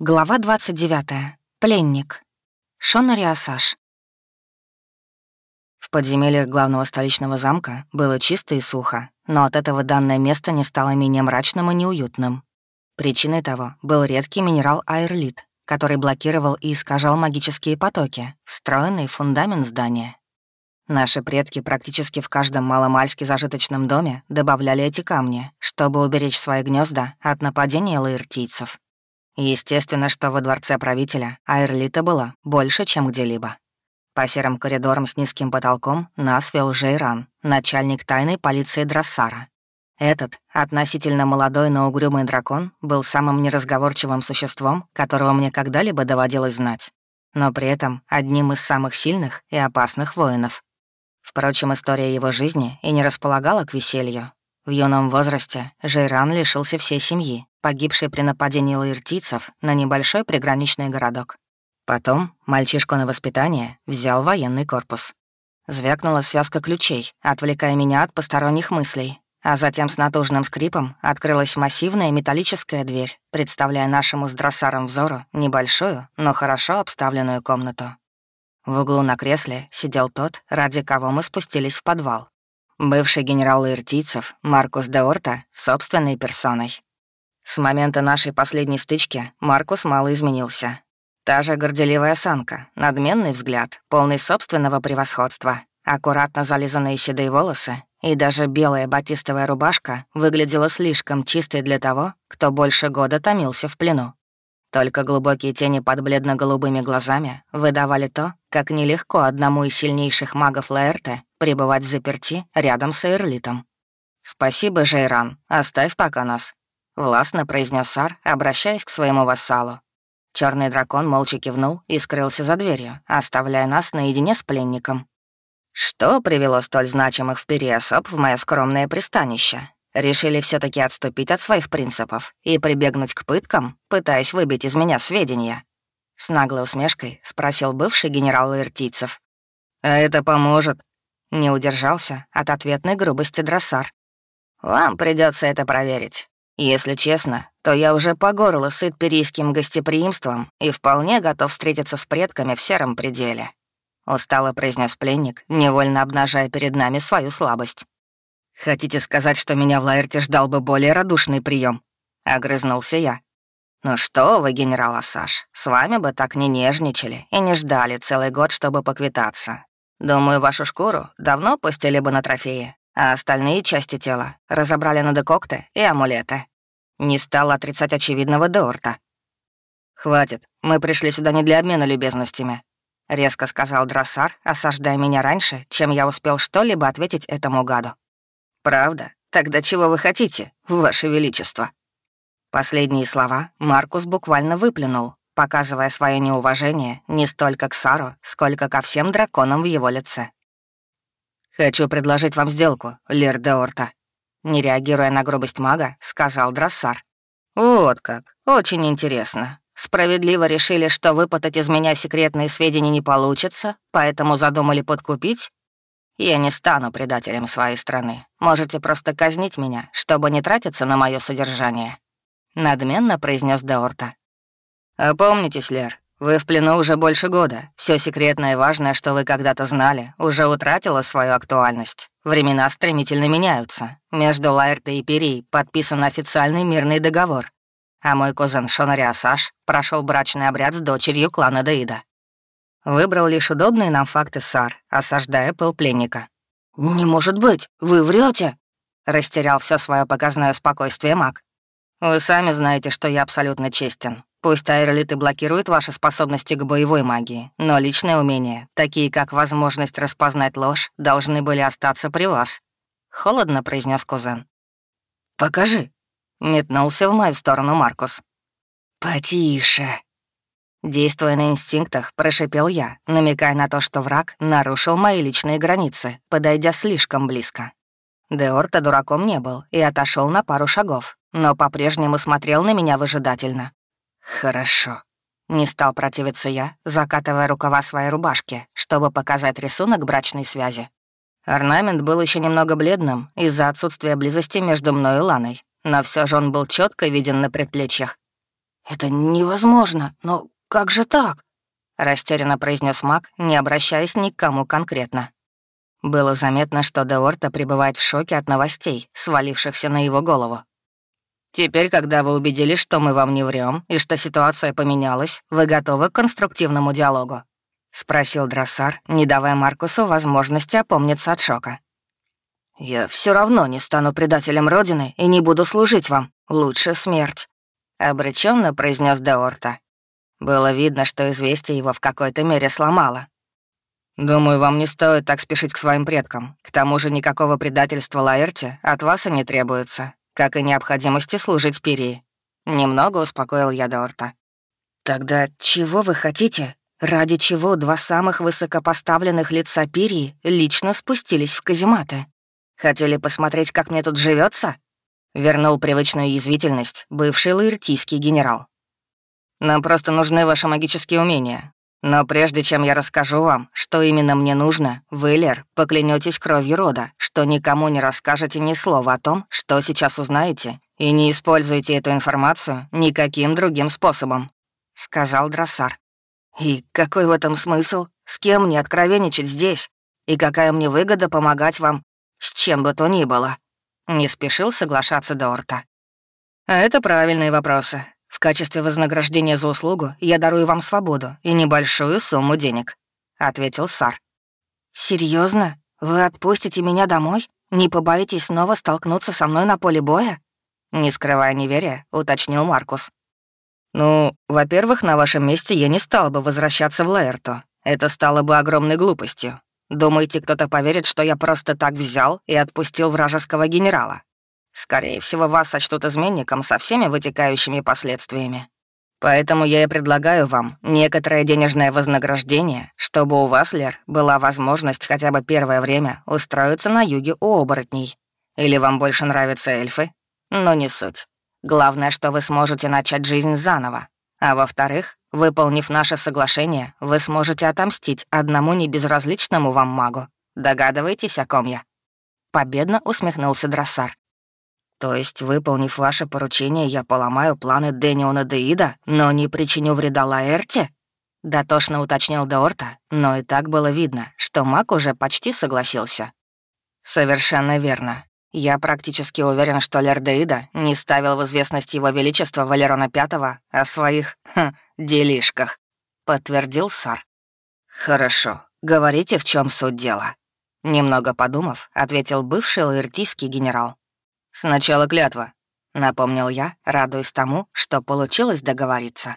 Глава 29. Пленник. Шонари Асаш. В подземельях главного столичного замка было чисто и сухо, но от этого данное место не стало менее мрачным и неуютным. Причиной того был редкий минерал аэрлит, который блокировал и искажал магические потоки, встроенный в фундамент здания. Наши предки практически в каждом маломальски зажиточном доме добавляли эти камни, чтобы уберечь свои гнезда от нападения лаиртийцев. Естественно, что во дворце правителя Айрлита была больше, чем где-либо. По серым коридорам с низким потолком нас вел Жейран, начальник тайной полиции Драссара. Этот, относительно молодой, но угрюмый дракон, был самым неразговорчивым существом, которого мне когда-либо доводилось знать, но при этом одним из самых сильных и опасных воинов. Впрочем, история его жизни и не располагала к веселью. В юном возрасте Жейран лишился всей семьи, погибший при нападении лаиртийцев на небольшой приграничный городок. Потом мальчишку на воспитание взял военный корпус. Звякнула связка ключей, отвлекая меня от посторонних мыслей, а затем с натужным скрипом открылась массивная металлическая дверь, представляя нашему с дроссаром взору небольшую, но хорошо обставленную комнату. В углу на кресле сидел тот, ради кого мы спустились в подвал. Бывший генерал Иртийцев Маркус де Орта собственной персоной. С момента нашей последней стычки Маркус мало изменился. Та же горделивая осанка, надменный взгляд, полный собственного превосходства, аккуратно зализанные седые волосы и даже белая батистовая рубашка выглядела слишком чистой для того, кто больше года томился в плену. Только глубокие тени под бледно-голубыми глазами выдавали то, как нелегко одному из сильнейших магов Лаэрте пребывать заперти рядом с Эрлитом. «Спасибо, Жейран, оставь пока нас. Властно произнес Сар, обращаясь к своему вассалу. Черный дракон молча кивнул и скрылся за дверью, оставляя нас наедине с пленником. Что привело столь значимых в пире особ в мое скромное пристанище? Решили все таки отступить от своих принципов и прибегнуть к пыткам, пытаясь выбить из меня сведения? С наглой усмешкой спросил бывший генерал Иртийцев. «А это поможет?» Не удержался от ответной грубости дроссар. «Вам придется это проверить. Если честно, то я уже по горло сыт перийским гостеприимством и вполне готов встретиться с предками в сером пределе. Устало произнес пленник, невольно обнажая перед нами свою слабость. «Хотите сказать, что меня в Лаэрте ждал бы более радушный прием? Огрызнулся я. «Ну что вы, генерал Асаш, с вами бы так не нежничали и не ждали целый год, чтобы поквитаться. Думаю, вашу шкуру давно пустили бы на трофеи, а остальные части тела разобрали на декокты и амулеты. Не стал отрицать очевидного Деорта. «Хватит, мы пришли сюда не для обмена любезностями», — резко сказал Дроссар, осаждая меня раньше, чем я успел что-либо ответить этому гаду. «Правда? Тогда чего вы хотите, ваше величество?» Последние слова Маркус буквально выплюнул, показывая свое неуважение не столько к Сару, сколько ко всем драконам в его лице. «Хочу предложить вам сделку, Лир де Орта», — не реагируя на грубость мага, сказал Дроссар. «Вот как, очень интересно. Справедливо решили, что выпытать из меня секретные сведения не получится, поэтому задумали подкупить? Я не стану предателем своей страны. Можете просто казнить меня, чтобы не тратиться на мое содержание», — надменно произнес Деорта. «Опомнитесь, Лер, вы в плену уже больше года. Все секретное и важное, что вы когда-то знали, уже утратило свою актуальность. Времена стремительно меняются. Между Лайртой и Перией подписан официальный мирный договор. А мой кузен Шонари Асаш прошел брачный обряд с дочерью клана Даида. Выбрал лишь удобные нам факты Сар, осаждая пыл пленника. «Не может быть! Вы врете! Растерял все свое показное спокойствие маг. «Вы сами знаете, что я абсолютно честен. Пусть аэролиты блокируют ваши способности к боевой магии, но личные умения, такие как возможность распознать ложь, должны были остаться при вас», — холодно произнес кузен. «Покажи», — метнулся в мою сторону Маркус. «Потише», Действуя на инстинктах, прошипел я, намекая на то, что враг нарушил мои личные границы, подойдя слишком близко. Деорта дураком не был и отошел на пару шагов, но по-прежнему смотрел на меня выжидательно. «Хорошо». Не стал противиться я, закатывая рукава своей рубашки, чтобы показать рисунок брачной связи. Орнамент был еще немного бледным из-за отсутствия близости между мной и Ланой, но все же он был четко виден на предплечьях. «Это невозможно, но как же так?» — растерянно произнес маг, не обращаясь ни к кому конкретно. Было заметно, что Деорта пребывает в шоке от новостей, свалившихся на его голову. «Теперь, когда вы убедились, что мы вам не врем и что ситуация поменялась, вы готовы к конструктивному диалогу?» — спросил Дроссар, не давая Маркусу возможности опомниться от шока. «Я все равно не стану предателем Родины и не буду служить вам. Лучше смерть», — обреченно произнес Деорта. Было видно, что известие его в какой-то мере сломало. «Думаю, вам не стоит так спешить к своим предкам. К тому же никакого предательства Лаэрте от вас и не требуется, как и необходимости служить Пирии». Немного успокоил я Деорта. «Тогда чего вы хотите? Ради чего два самых высокопоставленных лица Пирии лично спустились в казематы? Хотели посмотреть, как мне тут живется? Вернул привычную язвительность бывший лаэртийский генерал. Нам просто нужны ваши магические умения. Но прежде чем я расскажу вам, что именно мне нужно, вы, Лер, поклянетесь кровью рода, что никому не расскажете ни слова о том, что сейчас узнаете, и не используйте эту информацию никаким другим способом», — сказал Дроссар. «И какой в этом смысл? С кем мне откровенничать здесь? И какая мне выгода помогать вам с чем бы то ни было?» Не спешил соглашаться Дорта. «А это правильные вопросы. В качестве вознаграждения за услугу я дарую вам свободу и небольшую сумму денег», — ответил Сар. Серьезно? Вы отпустите меня домой? Не побоитесь снова столкнуться со мной на поле боя?» Не скрывая неверия, уточнил Маркус. «Ну, во-первых, на вашем месте я не стал бы возвращаться в Лаэрту. Это стало бы огромной глупостью. Думаете, кто-то поверит, что я просто так взял и отпустил вражеского генерала? Скорее всего, вас сочтут изменником со всеми вытекающими последствиями. Поэтому я и предлагаю вам некоторое денежное вознаграждение, чтобы у вас, Лер, была возможность хотя бы первое время устроиться на юге у оборотней. Или вам больше нравятся эльфы? Но не суть. Главное, что вы сможете начать жизнь заново. А во-вторых, выполнив наше соглашение, вы сможете отомстить одному небезразличному вам магу. Догадываетесь, о ком я?» Победно усмехнулся Дроссар. То есть, выполнив ваше поручение, я поломаю планы Дэниона Деида, но не причиню вреда Лаэрте?» Дотошно уточнил Деорта, но и так было видно, что маг уже почти согласился. «Совершенно верно. Я практически уверен, что Лердеида не ставил в известность его величества Валерона Пятого о своих, хм, делишках», — подтвердил Сар. «Хорошо. Говорите, в чем суть дела?» Немного подумав, ответил бывший лаэртийский генерал. «Сначала клятва», — напомнил я, радуясь тому, что получилось договориться.